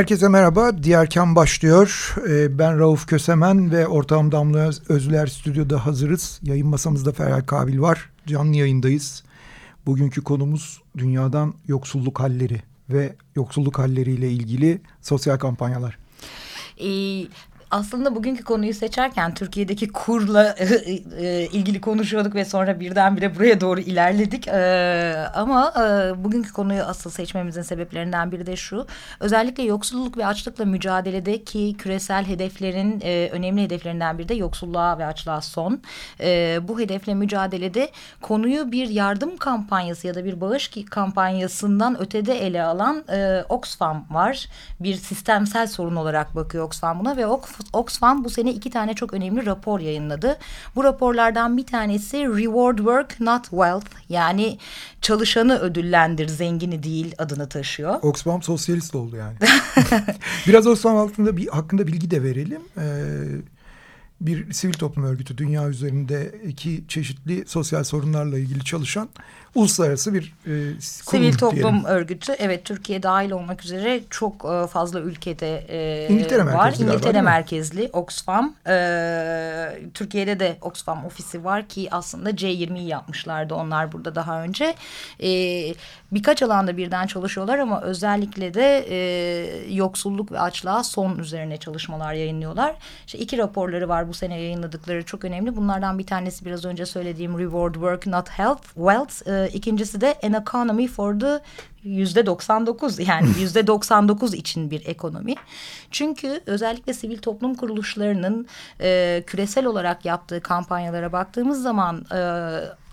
Herkese merhaba. Diğerken başlıyor. Ee, ben Rauf Kösemen ve ortağım Damla Özler stüdyoda hazırız. Yayın masamızda Ferhat Kabil var. Canlı yayındayız. Bugünkü konumuz dünyadan yoksulluk halleri ve yoksulluk halleriyle ilgili sosyal kampanyalar. Ee, aslında bugünkü konuyu seçerken Türkiye'deki kurla e, ilgili konuşuyorduk ve sonra birdenbire buraya doğru ilerledik. E, ama e, bugünkü konuyu asıl seçmemizin sebeplerinden biri de şu. Özellikle yoksulluk ve açlıkla mücadeledeki küresel hedeflerin e, önemli hedeflerinden biri de yoksulluğa ve açlığa son. E, bu hedefle mücadelede konuyu bir yardım kampanyası ya da bir bağış kampanyasından ötede ele alan e, Oxfam var. Bir sistemsel sorun olarak bakıyor Oxfam buna ve Oxfam Oxfam bu sene iki tane çok önemli rapor yayınladı. Bu raporlardan bir tanesi Reward Work Not Wealth yani çalışanı ödüllendir zengini değil adını taşıyor. Oxfam sosyalist oldu yani. Biraz Oxfam altında bir hakkında bilgi de verelim. Ee, bir sivil toplum örgütü dünya üzerinde iki çeşitli sosyal sorunlarla ilgili çalışan uluslararası bir e, sivil toplum diyelim. örgütü. Evet Türkiye dahil olmak üzere çok e, fazla ülkede e, İngiltere var. Merkezli İngiltere merkezli Oxfam. E, Türkiye'de de Oxfam ofisi var ki aslında C20'yi yapmışlardı onlar burada daha önce. E, birkaç alanda birden çalışıyorlar ama özellikle de e, yoksulluk ve açlığa son üzerine çalışmalar yayınlıyorlar. İşte iki raporları var bu sene yayınladıkları çok önemli. Bunlardan bir tanesi biraz önce söylediğim Reward Work Not Health Wealth. E, ikincisi de An Economy for the yüzde 99 yani yüzde 99 için bir ekonomi. Çünkü özellikle sivil toplum kuruluşlarının e, küresel olarak yaptığı kampanyalara baktığımız zaman e,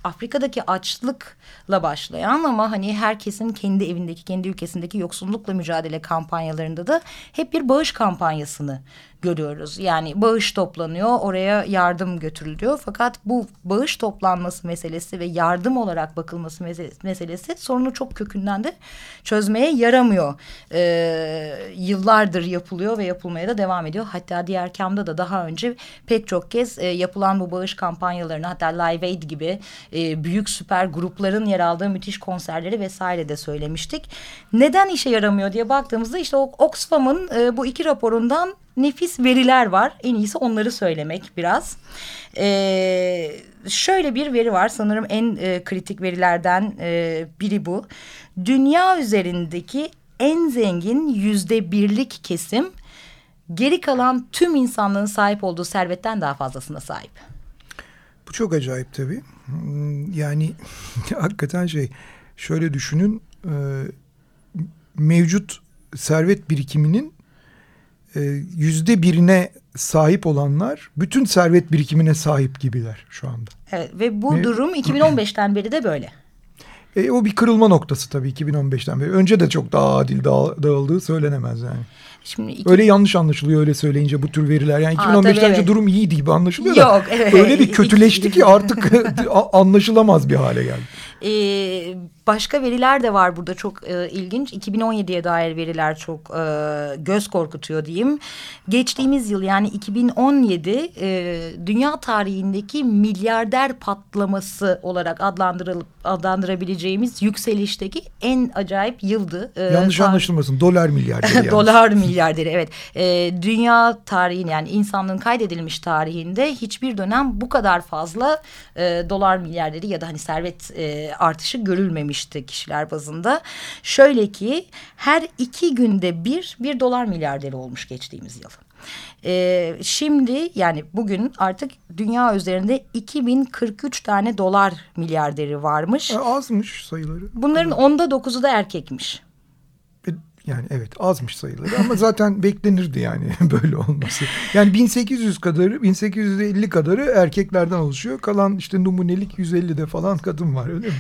Afrika'daki açlıkla başlayan ama hani herkesin kendi evindeki, kendi ülkesindeki yoksullukla mücadele kampanyalarında da hep bir bağış kampanyasını görüyoruz. Yani bağış toplanıyor, oraya yardım götürülüyor. Fakat bu bağış toplanması meselesi ve yardım olarak bakılması meselesi sorunu çok kökünden de çözmeye yaramıyor. Ee, yıllardır yapılıyor ve yapılmaya da devam ediyor. Hatta diğer kamda da daha önce pek çok kez e, yapılan bu bağış kampanyalarını hatta Live Aid gibi e, büyük süper grupların yer aldığı müthiş konserleri vesaire de söylemiştik. Neden işe yaramıyor diye baktığımızda işte Oxfam'ın e, bu iki raporundan nefis veriler var. En iyisi onları söylemek biraz. Ee, şöyle bir veri var sanırım en e, kritik verilerden e, biri bu. Dünya üzerindeki en zengin yüzde birlik kesim geri kalan tüm insanlığın sahip olduğu servetten daha fazlasına sahip. Bu çok acayip tabii. Yani hakikaten şey şöyle düşünün e, mevcut servet birikiminin yüzde birine sahip olanlar bütün servet birikimine sahip gibiler şu anda. Evet ve bu ne? durum 2015'ten beri de böyle. E, o bir kırılma noktası tabii 2015'ten beri. Önce de çok daha adil dağ, dağıldığı söylenemez yani. Şimdi iki... Öyle yanlış anlaşılıyor öyle söyleyince bu tür veriler. Yani 2015'ten önce evet. durum iyiydi gibi anlaşılıyor Yok, da. Evet. Öyle bir kötüleşti ki artık anlaşılamaz bir hale geldi. Ee, başka veriler de var burada çok e, ilginç. 2017'ye dair veriler çok e, göz korkutuyor diyeyim. Geçtiğimiz yıl yani 2017 e, dünya tarihindeki milyarder patlaması olarak adlandırılıp adlandırabileceğimiz yükselişteki en acayip yıldı. E, Yanlış anlaşılmasın. Dolar milyarderi. Dolar milyarderi evet. E, dünya tarihin yani insanlığın kaydedilmiş tarihinde hiçbir dönem bu kadar fazla e, dolar milyarderi ya da hani servet e, artışı görülmemişti kişiler bazında. Şöyle ki her iki günde bir bir dolar milyarderi olmuş geçtiğimiz yıl. Ee, şimdi yani bugün artık dünya üzerinde 2043 tane dolar milyarderi varmış. E, azmış sayıları. Bunların onda dokuzu da erkekmiş. E, Yani evet azmış sayıları ama zaten beklenirdi yani böyle olması. Yani 1800 kadarı 1850 kadarı erkeklerden oluşuyor. Kalan işte numunelik 150'de falan kadın var öyle mi?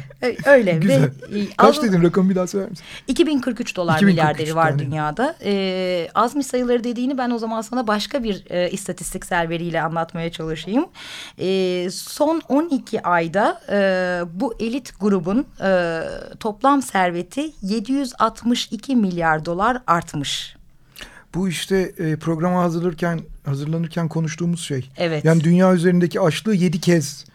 Öyle. Güzel. Ve, e, Kaç dedin rakamı bir daha söyler misin? 2043 dolar 2043 milyarderi var yani. dünyada. Ee, azmış sayıları dediğini ben o zaman sana başka bir e, istatistiksel veriyle anlatmaya çalışayım. Ee, son 12 ayda e, bu elit grubun e, toplam serveti 762 milyar dolar artmış. Bu işte e, programa hazırlanırken hazırlanırken konuştuğumuz şey. Evet. Yani dünya üzerindeki açlığı yedi kez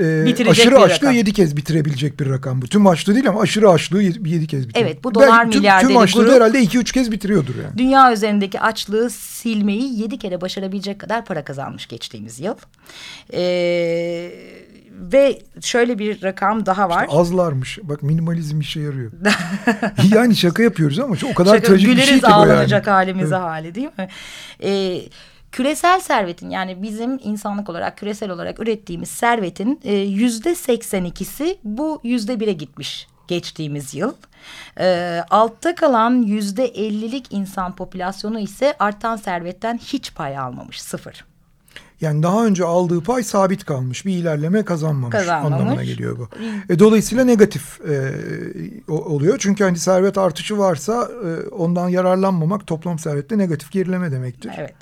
e, Bitirecek aşırı açlığı rakam. yedi kez bitirebilecek bir rakam bu. Tüm açlığı değil ama aşırı açlığı yedi, yedi kez bitiriyor. Evet, bu dolar Belki tüm, milyarderi Tüm açlığı grup- herhalde iki üç kez bitiriyordur yani. Dünya üzerindeki açlığı silmeyi yedi kere başarabilecek kadar para kazanmış geçtiğimiz yıl. Ee, ve şöyle bir rakam daha var. Azlarmış. Bak minimalizm işe yarıyor. yani şaka yapıyoruz ama o kadar Şaka- trajik bir güleriz şey ki bu yani. halimize Evet. hali değil mi? Ee, küresel servetin yani bizim insanlık olarak küresel olarak ürettiğimiz servetin e, yüzde seksen ikisi bu yüzde bire gitmiş geçtiğimiz yıl. Ee, altta kalan yüzde ellilik insan popülasyonu ise artan servetten hiç pay almamış sıfır. Yani daha önce aldığı pay sabit kalmış. Bir ilerleme kazanmamış, Kazanmamış. anlamına geliyor bu. E, dolayısıyla negatif e, oluyor. Çünkü hani servet artışı varsa e, ondan yararlanmamak toplam servette negatif gerileme demektir. Evet.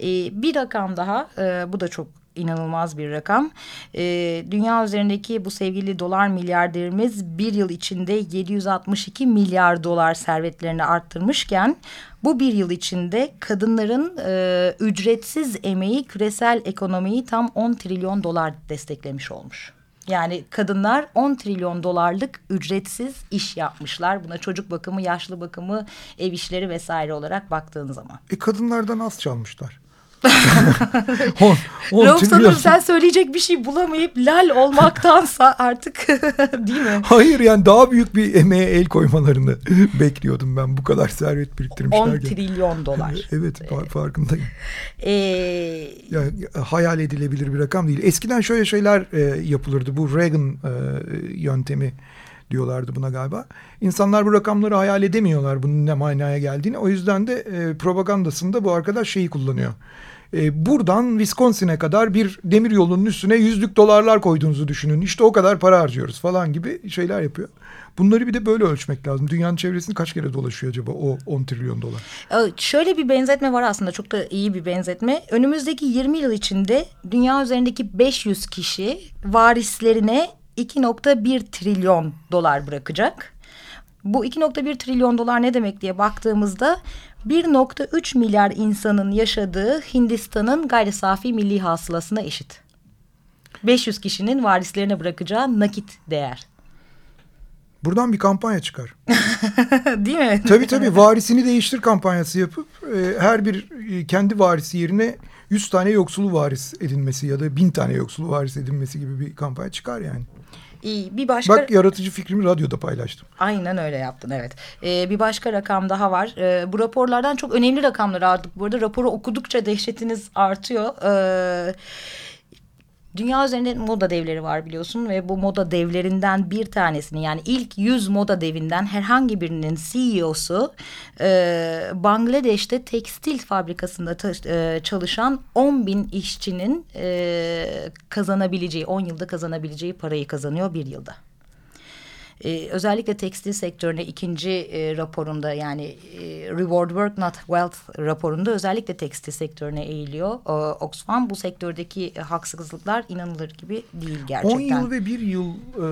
Ee, bir rakam daha, e, bu da çok inanılmaz bir rakam. Ee, dünya üzerindeki bu sevgili dolar milyarderimiz bir yıl içinde 762 milyar dolar servetlerini arttırmışken bu bir yıl içinde kadınların e, ücretsiz emeği küresel ekonomiyi tam 10 trilyon dolar desteklemiş olmuş. Yani kadınlar 10 trilyon dolarlık ücretsiz iş yapmışlar. Buna çocuk bakımı, yaşlı bakımı, ev işleri vesaire olarak baktığın zaman. E kadınlardan az çalmışlar. on, on Rauf trilyon- sanırım sen söyleyecek bir şey bulamayıp lal olmaktansa artık değil mi? Hayır yani daha büyük bir emeğe el koymalarını bekliyordum ben bu kadar servet 10 biriktirmişler. trilyon dolar. Evet fa- farkındayım. Ee, Yani hayal edilebilir bir rakam değil. Eskiden şöyle şeyler e, yapılırdı. Bu Reagan e, yöntemi diyorlardı buna galiba. İnsanlar bu rakamları hayal edemiyorlar bunun ne manaya geldiğini. O yüzden de e, propagandasında bu arkadaş şeyi kullanıyor. E, buradan Wisconsin'e kadar bir demir yolunun üstüne yüzlük dolarlar koyduğunuzu düşünün. İşte o kadar para harcıyoruz falan gibi şeyler yapıyor. Bunları bir de böyle ölçmek lazım. Dünyanın çevresini kaç kere dolaşıyor acaba o 10 trilyon dolar? e, şöyle bir benzetme var aslında çok da iyi bir benzetme. Önümüzdeki 20 yıl içinde dünya üzerindeki 500 kişi varislerine 2.1 trilyon dolar bırakacak. Bu 2.1 trilyon dolar ne demek diye baktığımızda 1.3 milyar insanın yaşadığı Hindistan'ın gayri safi milli hasılasına eşit. 500 kişinin varislerine bırakacağı nakit değer. Buradan bir kampanya çıkar. Değil mi? Tabii tabii varisini değiştir kampanyası yapıp e, her bir e, kendi varisi yerine 100 tane yoksulu varis edinmesi ya da 1000 tane yoksulu varis edinmesi gibi bir kampanya çıkar yani. İyi, bir başka... Bak yaratıcı fikrimi radyoda paylaştım. Aynen öyle yaptın evet. Ee, bir başka rakam daha var. Ee, bu raporlardan çok önemli rakamlar aldık. Bu arada raporu okudukça dehşetiniz artıyor. Ee, Dünya üzerinde moda devleri var biliyorsun ve bu moda devlerinden bir tanesini yani ilk 100 moda devinden herhangi birinin CEO'su e, Bangladeş'te tekstil fabrikasında e, çalışan 10 bin işçinin e, kazanabileceği 10 yılda kazanabileceği parayı kazanıyor bir yılda. Ee, özellikle tekstil sektörüne ikinci e, raporunda yani e, Reward Work Not Wealth raporunda özellikle tekstil sektörüne eğiliyor. Ee, Oxfam bu sektördeki e, haksızlıklar inanılır gibi değil gerçekten. 10 yıl ve bir yıl e,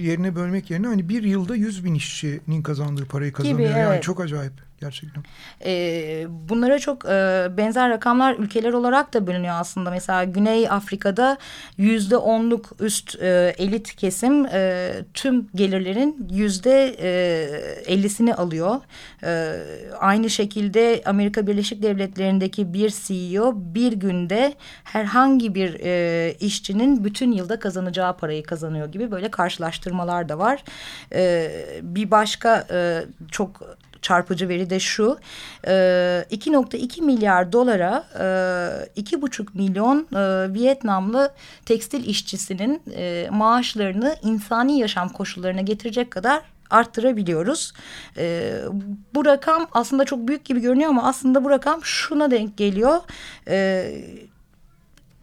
yerine bölmek yerine hani bir yılda 100 bin işçinin kazandığı parayı kazanıyor. Yani evet. çok acayip gerçekten. Ee, bunlara çok e, benzer rakamlar ülkeler olarak da bölünüyor aslında. Mesela Güney Afrika'da yüzde onluk üst e, elit kesim e, tüm gelirlerin yüzde e, ellisini alıyor. E, aynı şekilde Amerika Birleşik Devletleri'ndeki bir CEO bir günde herhangi bir e, işçinin bütün yılda kazanacağı parayı kazanıyor gibi böyle karşılaştırmalar da var. E, bir başka e, çok çarpıcı veri de şu. E, 2.2 milyar dolara e, 2,5 milyon e, Vietnamlı tekstil işçisinin e, maaşlarını insani yaşam koşullarına getirecek kadar arttırabiliyoruz. E, bu rakam aslında çok büyük gibi görünüyor ama aslında bu rakam şuna denk geliyor. E,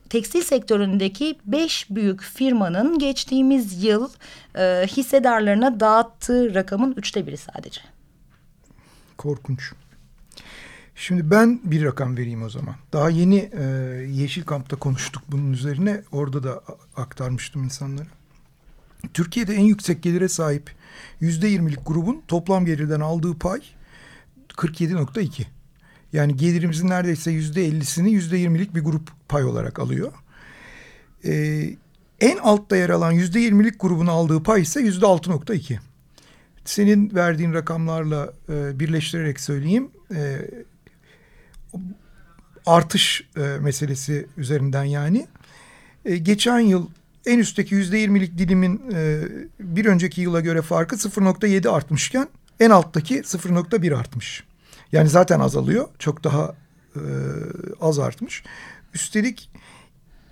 tekstil sektöründeki beş büyük firmanın geçtiğimiz yıl e, hissedarlarına dağıttığı rakamın üçte biri sadece. Korkunç. Şimdi ben bir rakam vereyim o zaman. Daha yeni e, Yeşil Kamp'ta konuştuk bunun üzerine. Orada da aktarmıştım insanlara. Türkiye'de en yüksek gelire sahip yüzde yirmilik grubun toplam gelirden aldığı pay 47.2. Yani gelirimizin neredeyse yüzde ellisini yüzde yirmilik bir grup pay olarak alıyor. Ee, en altta yer alan yüzde yirmilik grubun aldığı pay ise yüzde altı nokta iki. Senin verdiğin rakamlarla e, birleştirerek söyleyeyim. E, artış e, meselesi üzerinden yani. E, geçen yıl en üstteki yüzde yirmilik dilimin e, bir önceki yıla göre farkı 0.7 artmışken en alttaki 0.1 artmış. Yani zaten azalıyor. Çok daha e, az artmış. Üstelik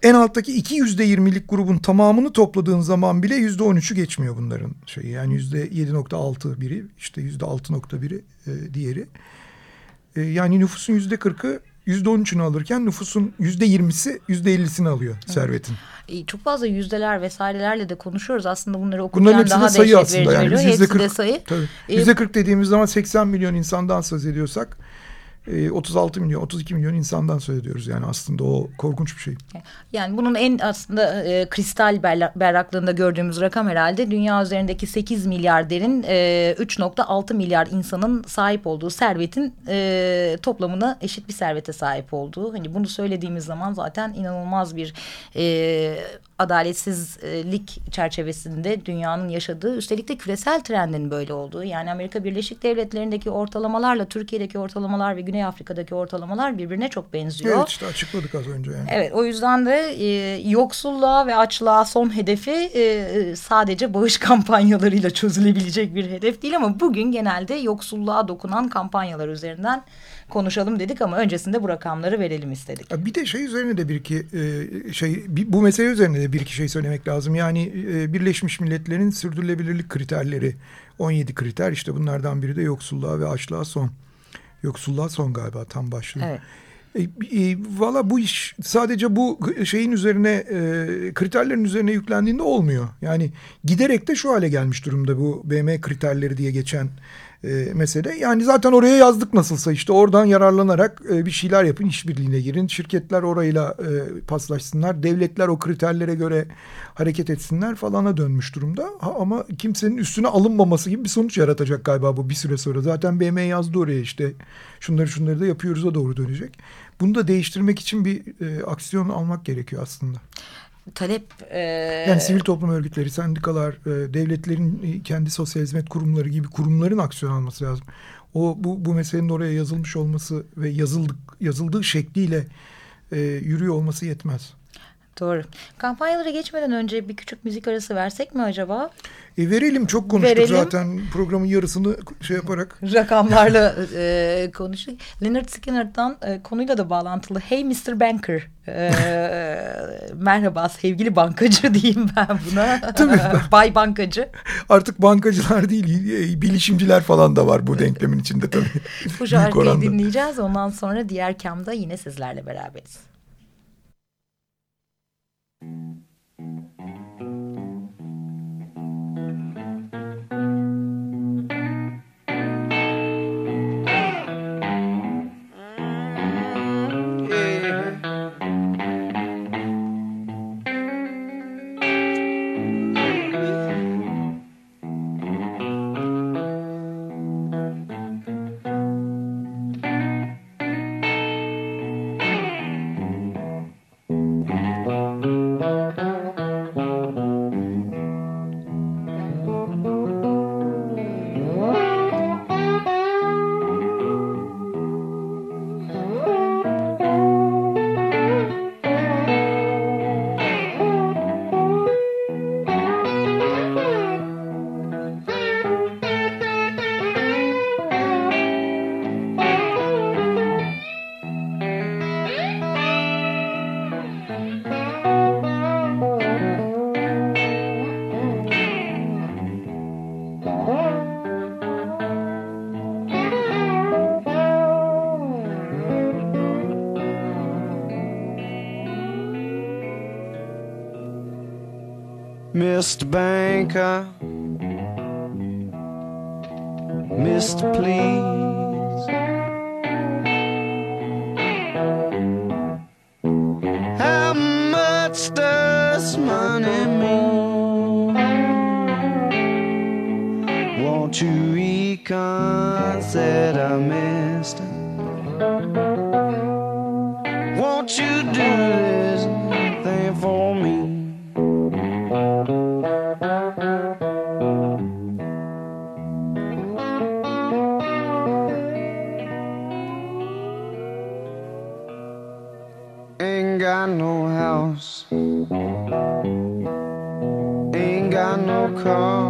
en alttaki iki yüzde yirmilik grubun tamamını topladığın zaman bile yüzde on üçü geçmiyor bunların şeyi. Yani yüzde yedi nokta altı biri işte yüzde altı nokta biri e, diğeri. E, yani nüfusun yüzde kırkı yüzde on üçünü alırken nüfusun yüzde yirmisi yüzde ellisini alıyor evet. servetin. E, çok fazla yüzdeler vesairelerle de konuşuyoruz. Aslında bunları okurken Bunların daha de sayı aslında. Yani yüzde kırk, sayı. Tabii. E, yüzde kırk dediğimiz zaman 80 milyon insandan söz ediyorsak 36 milyon 32 milyon insandan söz ediyoruz yani aslında o korkunç bir şey. Yani bunun en aslında e, kristal berraklığında gördüğümüz rakam herhalde dünya üzerindeki 8 milyar derin e, 3.6 milyar insanın sahip olduğu servetin e, toplamına eşit bir servete sahip olduğu. Hani bunu söylediğimiz zaman zaten inanılmaz bir e, adaletsizlik çerçevesinde dünyanın yaşadığı üstelik de küresel trendin böyle olduğu yani Amerika Birleşik Devletleri'ndeki ortalamalarla Türkiye'deki ortalamalar ve Güney Afrika'daki ortalamalar birbirine çok benziyor. Evet işte açıkladık az önce yani. Evet o yüzden de e, yoksulluğa ve açlığa son hedefi e, sadece bağış kampanyalarıyla çözülebilecek bir hedef değil ama bugün genelde yoksulluğa dokunan kampanyalar üzerinden konuşalım dedik ama öncesinde bu rakamları verelim istedik. Bir de şey üzerine de bir iki e, şey bu mesele üzerine de bir iki şey söylemek lazım. Yani e, Birleşmiş Milletler'in sürdürülebilirlik kriterleri 17 kriter işte bunlardan biri de yoksulluğa ve açlığa son. Yoksulluğa son galiba tam başlığı. Evet. E, e, Valla bu iş sadece bu şeyin üzerine e, kriterlerin üzerine yüklendiğinde olmuyor. Yani giderek de şu hale gelmiş durumda bu BM kriterleri diye geçen e, mesele. Yani zaten oraya yazdık nasılsa işte oradan yararlanarak e, bir şeyler yapın, işbirliğine girin. Şirketler orayla e, paslaşsınlar, devletler o kriterlere göre hareket etsinler falana dönmüş durumda. Ha, ama kimsenin üstüne alınmaması gibi bir sonuç yaratacak galiba bu bir süre sonra. Zaten BM yazdı oraya işte şunları şunları da yapıyoruz'a doğru dönecek. Bunu da değiştirmek için bir e, aksiyon almak gerekiyor aslında talep... E... Yani sivil toplum örgütleri, sendikalar, e, devletlerin e, kendi sosyal hizmet kurumları gibi kurumların aksiyon alması lazım. O bu, bu meselenin oraya yazılmış olması ve yazıldık, yazıldığı şekliyle e, yürüyor olması yetmez. Doğru. Kampanyalara geçmeden önce bir küçük müzik arası versek mi acaba? E verelim çok konuştuk verelim. zaten programın yarısını şey yaparak. Rakamlarla e, konuştuk. Leonard Skinner'dan e, konuyla da bağlantılı. Hey Mr. Banker. E, merhaba sevgili bankacı diyeyim ben buna. Tabii. Bay bankacı. Artık bankacılar değil e, bilişimciler falan da var bu denklemin içinde tabii. bu şarkıyı dinleyeceğiz. Ondan sonra diğer kamda yine sizlerle beraberiz. Mm-hmm. Mr. Banker, Mr. Please. Got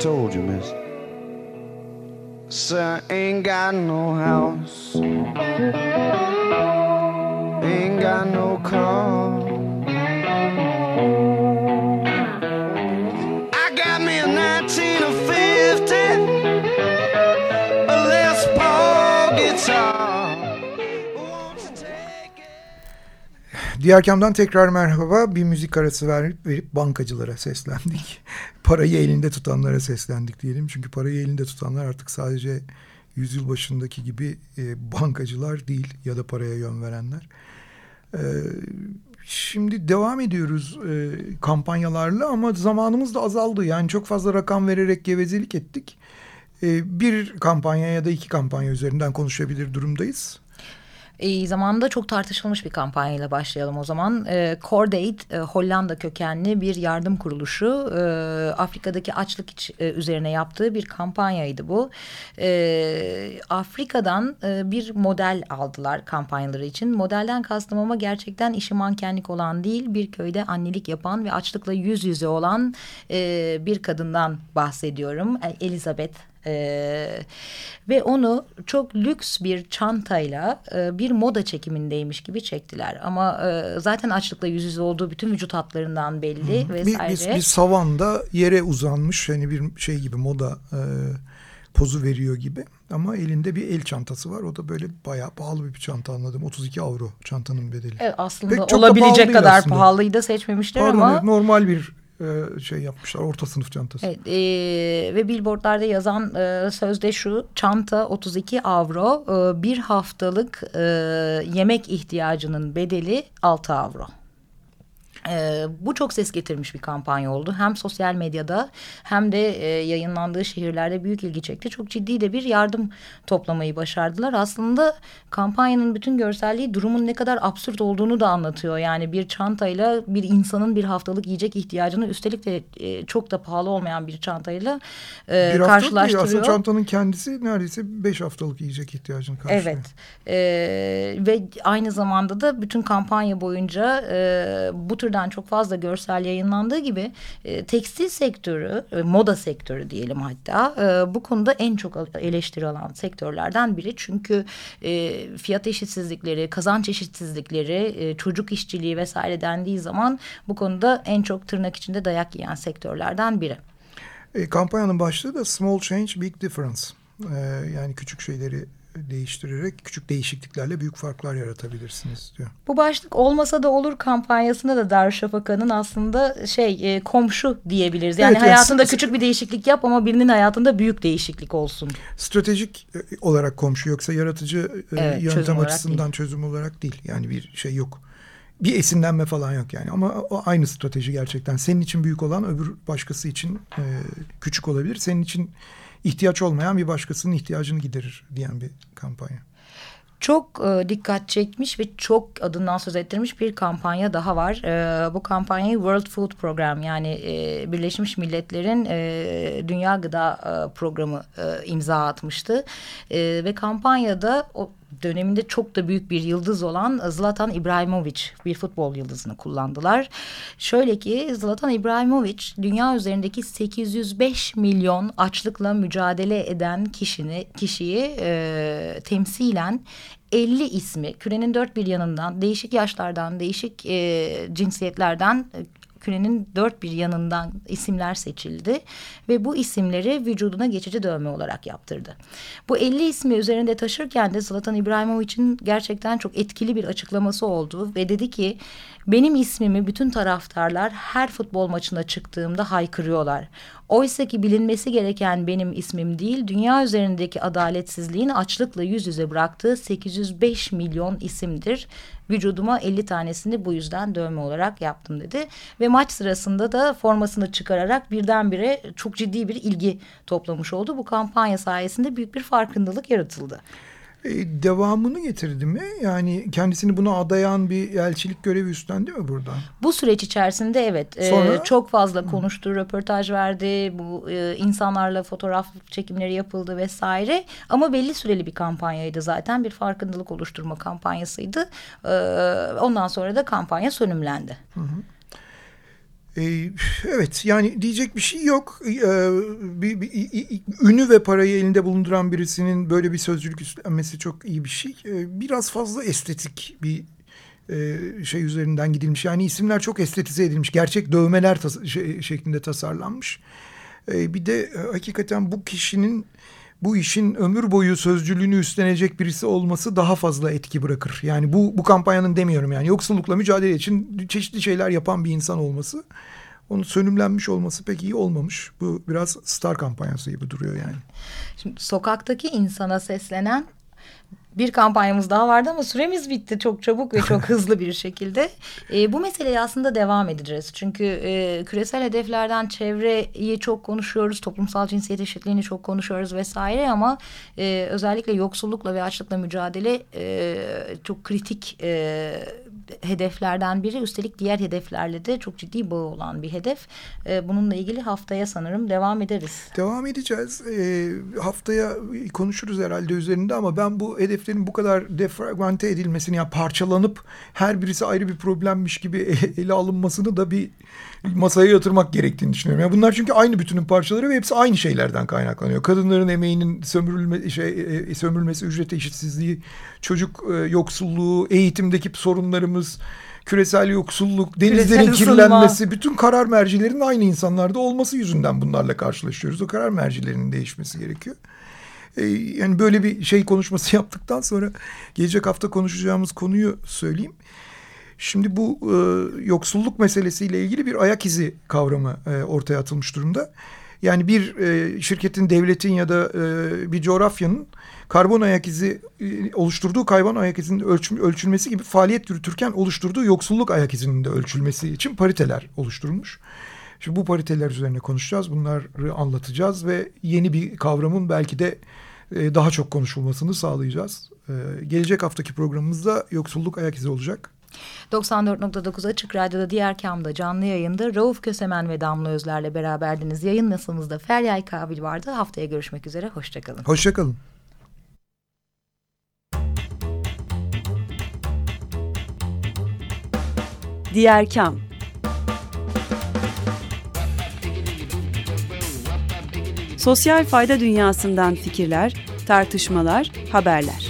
told you, miss. Sir, ain't got no house. Ain't got no car. I got me a 1950 a Les Paul guitar. Won't you take it? Diğer kamdan tekrar merhaba. Bir müzik arası verip, verip bankacılara seslendik. Parayı elinde tutanlara seslendik diyelim. Çünkü parayı elinde tutanlar artık sadece yüzyıl başındaki gibi e, bankacılar değil ya da paraya yön verenler. E, şimdi devam ediyoruz e, kampanyalarla ama zamanımız da azaldı. Yani çok fazla rakam vererek gevezelik ettik. E, bir kampanya ya da iki kampanya üzerinden konuşabilir durumdayız. E, zamanında çok tartışılmış bir kampanyayla başlayalım o zaman. E, Cordaid, e, Hollanda kökenli bir yardım kuruluşu. E, Afrika'daki açlık iç, e, üzerine yaptığı bir kampanyaydı bu. E, Afrika'dan e, bir model aldılar kampanyaları için. Modelden kastım ama gerçekten işi mankenlik olan değil, bir köyde annelik yapan ve açlıkla yüz yüze olan e, bir kadından bahsediyorum. E, Elizabeth ee, ve onu çok lüks bir çantayla e, bir moda çekimindeymiş gibi çektiler. Ama e, zaten açlıkla yüz yüze olduğu bütün vücut hatlarından belli Bir, vesaire. bir, bir savanda yere uzanmış hani bir şey gibi moda e, pozu veriyor gibi. Ama elinde bir el çantası var. O da böyle bayağı pahalı bir çanta anladım. 32 avro çantanın bedeli. Evet, aslında Pek olabilecek pahalı kadar aslında. pahalıyı da seçmemişler Pardon, ama evet, normal bir e, şey yapmışlar. Orta sınıf çantası. Evet, e, ve billboardlarda yazan e, sözde şu çanta 32 avro e, bir haftalık e, yemek ihtiyacının bedeli 6 avro. Ee, bu çok ses getirmiş bir kampanya oldu. Hem sosyal medyada hem de e, yayınlandığı şehirlerde büyük ilgi çekti. Çok ciddi de bir yardım toplamayı başardılar. Aslında kampanyanın bütün görselliği durumun ne kadar absürt olduğunu da anlatıyor. Yani bir çantayla bir insanın bir haftalık yiyecek ihtiyacını üstelik de e, çok da pahalı olmayan bir çantayla e, bir karşılaştırıyor. Aslında çantanın kendisi neredeyse beş haftalık yiyecek ihtiyacını karşılıyor. Evet ee, ve aynı zamanda da bütün kampanya boyunca e, bu türden çok fazla görsel yayınlandığı gibi e, tekstil sektörü, e, moda sektörü diyelim hatta e, bu konuda en çok eleştiri alan sektörlerden biri. Çünkü e, fiyat eşitsizlikleri, kazanç eşitsizlikleri, e, çocuk işçiliği vesaire dendiği zaman bu konuda en çok tırnak içinde dayak yiyen sektörlerden biri. E, kampanyanın başlığı da Small Change Big Difference. E, yani küçük şeyleri değiştirerek küçük değişikliklerle büyük farklar yaratabilirsiniz diyor. Bu başlık olmasa da olur kampanyasında da Darüşşafaka'nın aslında şey e, komşu diyebiliriz. Yani evet, hayatında yani, küçük bir değişiklik yap ama birinin hayatında büyük değişiklik olsun. Stratejik e, olarak komşu yoksa yaratıcı e, evet, yöntem çözüm açısından değil. çözüm olarak değil. Yani bir şey yok. Bir esinlenme falan yok yani ama o aynı strateji gerçekten. Senin için büyük olan öbür başkası için e, küçük olabilir. Senin için ihtiyaç olmayan bir başkasının ihtiyacını giderir diyen bir kampanya. Çok e, dikkat çekmiş ve çok adından söz ettirmiş bir kampanya daha var. E, bu kampanyayı World Food Program yani e, Birleşmiş Milletler'in e, Dünya Gıda e, Programı e, imza atmıştı. E, ve kampanyada o döneminde çok da büyük bir yıldız olan Zlatan İbrahimovic bir futbol yıldızını kullandılar. Şöyle ki Zlatan İbrahimovic dünya üzerindeki 805 milyon açlıkla mücadele eden kişini kişiyi e, temsilen 50 ismi kürenin dört bir yanından değişik yaşlardan değişik e, cinsiyetlerden kürenin dört bir yanından isimler seçildi ve bu isimleri vücuduna geçici dövme olarak yaptırdı. Bu 50 ismi üzerinde taşırken de Zlatan İbrahimovic'in gerçekten çok etkili bir açıklaması oldu ve dedi ki benim ismimi bütün taraftarlar her futbol maçına çıktığımda haykırıyorlar. Oysa ki bilinmesi gereken benim ismim değil, dünya üzerindeki adaletsizliğin açlıkla yüz yüze bıraktığı 805 milyon isimdir. Vücuduma 50 tanesini bu yüzden dövme olarak yaptım dedi. Ve maç sırasında da formasını çıkararak birdenbire çok ciddi bir ilgi toplamış oldu. Bu kampanya sayesinde büyük bir farkındalık yaratıldı. E, devamını getirdi mi? Yani kendisini buna adayan bir elçilik görevi üstlendi mi burada? Bu süreç içerisinde evet. E, Sonra? E, çok fazla konuştu, röportaj verdi. Bu e, insanlarla fotoğraf çekimleri yapıldı vesaire. Ama belli süreli bir kampanyaydı zaten. Bir farkındalık oluşturma kampanyasıydı. E, ondan sonra da kampanya sönümlendi. Hı hı. Ee, evet yani diyecek bir şey yok. Ee, bir, bir, ünü ve parayı elinde bulunduran birisinin böyle bir sözcülük üstlenmesi çok iyi bir şey. Ee, biraz fazla estetik bir e, şey üzerinden gidilmiş. Yani isimler çok estetize edilmiş. Gerçek dövmeler tas şey, şeklinde tasarlanmış. bir de e, hakikaten bu kişinin bu işin ömür boyu sözcülüğünü üstlenecek birisi olması daha fazla etki bırakır. Yani bu bu kampanyanın demiyorum yani yoksullukla mücadele için çeşitli şeyler yapan bir insan olması onun sönümlenmiş olması pek iyi olmamış. Bu biraz star kampanyası gibi duruyor yani. Şimdi sokaktaki insana seslenen bir kampanyamız daha vardı ama süremiz bitti çok çabuk ve çok hızlı bir şekilde. E, bu meseleye aslında devam edeceğiz. Çünkü e, küresel hedeflerden çevreyi çok konuşuyoruz, toplumsal cinsiyet eşitliğini çok konuşuyoruz vesaire ama e, özellikle yoksullukla ve açlıkla mücadele e, çok kritik e, hedeflerden biri. Üstelik diğer hedeflerle de çok ciddi bağı olan bir hedef. E, bununla ilgili haftaya sanırım devam ederiz. Devam edeceğiz. E, haftaya konuşuruz herhalde üzerinde ama ben bu hedeflerin bu kadar defragmente edilmesini yani parçalanıp her birisi ayrı bir problemmiş gibi ele alınmasını da bir masaya yatırmak gerektiğini düşünüyorum. Yani bunlar çünkü aynı bütünün parçaları ve hepsi aynı şeylerden kaynaklanıyor. Kadınların emeğinin sömürülme, şey, e, sömürülmesi, ücret eşitsizliği, çocuk e, yoksulluğu, eğitimdeki sorunlarımız, küresel yoksulluk, denizlerin küresel kirlenmesi, ısınma. bütün karar mercilerinin aynı insanlarda olması yüzünden bunlarla karşılaşıyoruz. O karar mercilerinin değişmesi gerekiyor. Ee, yani böyle bir şey konuşması yaptıktan sonra gelecek hafta konuşacağımız konuyu söyleyeyim. Şimdi bu e, yoksulluk meselesiyle ilgili bir ayak izi kavramı e, ortaya atılmış durumda. Yani bir e, şirketin, devletin ya da e, bir coğrafyanın karbon ayak izi e, oluşturduğu karbon ayak izinin ölçüm, ölçülmesi gibi faaliyet yürütürken oluşturduğu yoksulluk ayak izinin de ölçülmesi için pariteler oluşturulmuş. Şimdi bu pariteler üzerine konuşacağız. Bunları anlatacağız ve yeni bir kavramın belki de e, daha çok konuşulmasını sağlayacağız. E, gelecek haftaki programımızda yoksulluk ayak izi olacak. 94.9 Açık Radyo'da diğer kamda canlı yayında Rauf Kösemen ve Damla Özler'le beraberdiniz. Yayın masamızda Feryal Kabil vardı. Haftaya görüşmek üzere. Hoşçakalın. Hoşçakalın. Diğer Kam Sosyal fayda dünyasından fikirler, tartışmalar, haberler.